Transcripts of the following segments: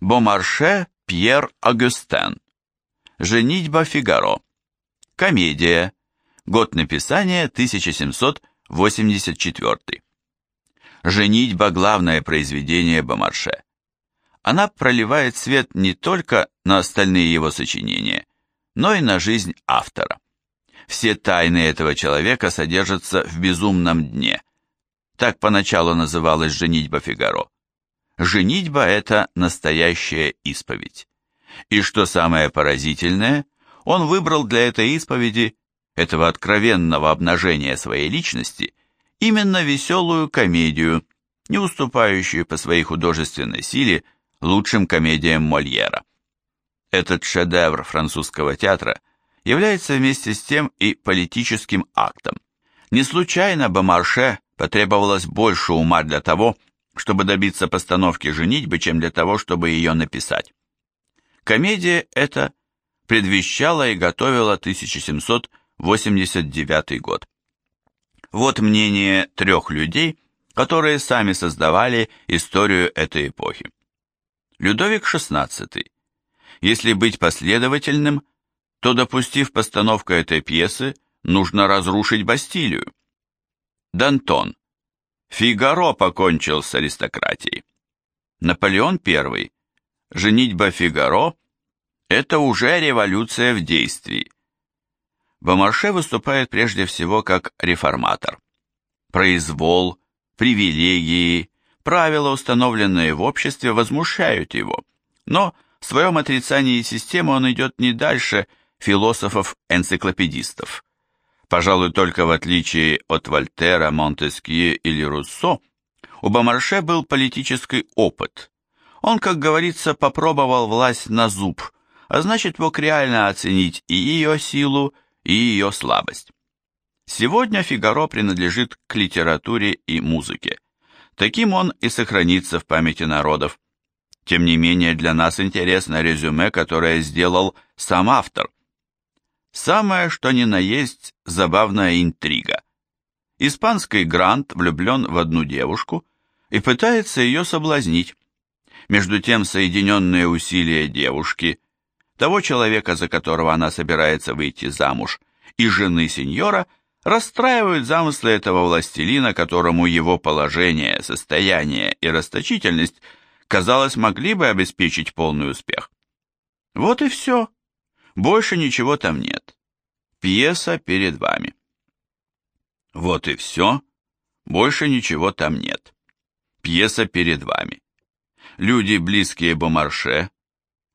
Бомарше Пьер Агюстен. Женитьба Фигаро. Комедия. Год написания 1784. Женитьба – главное произведение Бомарше. Она проливает свет не только на остальные его сочинения, но и на жизнь автора. Все тайны этого человека содержатся в «Безумном дне». Так поначалу называлась «Женитьба Фигаро». Женитьба – это настоящая исповедь. И что самое поразительное, он выбрал для этой исповеди, этого откровенного обнажения своей личности, именно веселую комедию, не уступающую по своей художественной силе лучшим комедиям Мольера. Этот шедевр французского театра является вместе с тем и политическим актом. Не случайно Бомарше потребовалось больше ума для того, чтобы добиться постановки женитьбы, чем для того, чтобы ее написать. Комедия эта предвещала и готовила 1789 год. Вот мнение трех людей, которые сами создавали историю этой эпохи. Людовик XVI. Если быть последовательным, то, допустив постановку этой пьесы, нужно разрушить Бастилию. Дантон. Фигаро покончил с аристократией. Наполеон I. Женитьба Фигаро – это уже революция в действии. Бомарше выступает прежде всего как реформатор. Произвол, привилегии, правила, установленные в обществе, возмущают его, но в своем отрицании системы он идет не дальше философов-энциклопедистов. Пожалуй, только в отличие от Вольтера, Монтескье или Руссо, у Бомарше был политический опыт. Он, как говорится, попробовал власть на зуб, а значит мог реально оценить и ее силу, и ее слабость. Сегодня Фигаро принадлежит к литературе и музыке. Таким он и сохранится в памяти народов. Тем не менее, для нас интересно резюме, которое сделал сам автор. Самое, что ни на есть, забавная интрига. Испанский Грант влюблен в одну девушку и пытается ее соблазнить. Между тем, соединенные усилия девушки, того человека, за которого она собирается выйти замуж, и жены сеньора расстраивают замыслы этого властелина, которому его положение, состояние и расточительность, казалось, могли бы обеспечить полный успех. Вот и все. Больше ничего там нет. Пьеса перед вами. Вот и все. Больше ничего там нет. Пьеса перед вами. Люди, близкие Бомарше,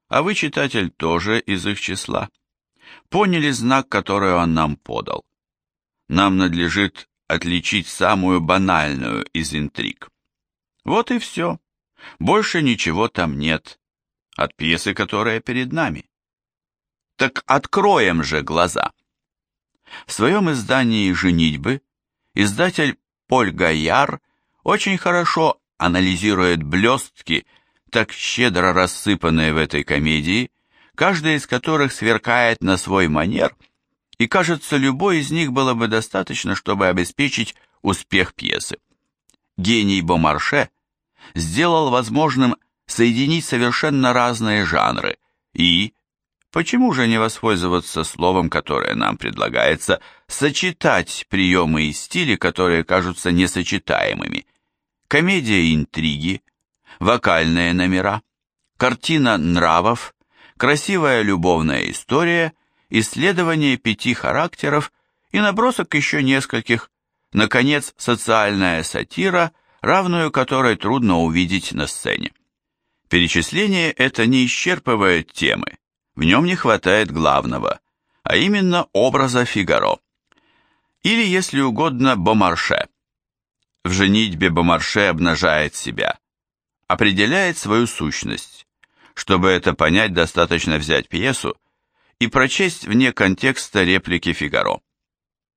а вы, читатель, тоже из их числа, поняли знак, который он нам подал. Нам надлежит отличить самую банальную из интриг. Вот и все. Больше ничего там нет. От пьесы, которая перед нами. Так откроем же глаза. В своем издании «Женитьбы» издатель Поль Гайяр очень хорошо анализирует блестки, так щедро рассыпанные в этой комедии, каждая из которых сверкает на свой манер, и, кажется, любой из них было бы достаточно, чтобы обеспечить успех пьесы. Гений Бомарше сделал возможным соединить совершенно разные жанры и, Почему же не воспользоваться словом, которое нам предлагается, сочетать приемы и стили, которые кажутся несочетаемыми? Комедия интриги, вокальные номера, картина нравов, красивая любовная история, исследование пяти характеров и набросок еще нескольких, наконец, социальная сатира, равную которой трудно увидеть на сцене. Перечисление это не исчерпывает темы, в нем не хватает главного, а именно образа Фигаро. Или, если угодно, Бомарше. В женитьбе Бомарше обнажает себя, определяет свою сущность. Чтобы это понять, достаточно взять пьесу и прочесть вне контекста реплики Фигаро.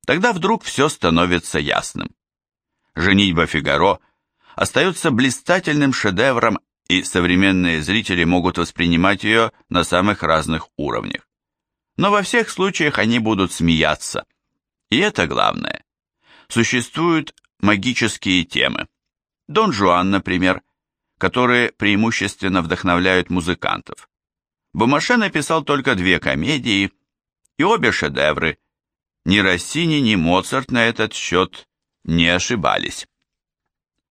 Тогда вдруг все становится ясным. Женитьба Фигаро остается блистательным шедевром и современные зрители могут воспринимать ее на самых разных уровнях. Но во всех случаях они будут смеяться. И это главное. Существуют магические темы. Дон Жуан, например, которые преимущественно вдохновляют музыкантов. Бомаше написал только две комедии, и обе шедевры. Ни Россини, ни Моцарт на этот счет не ошибались.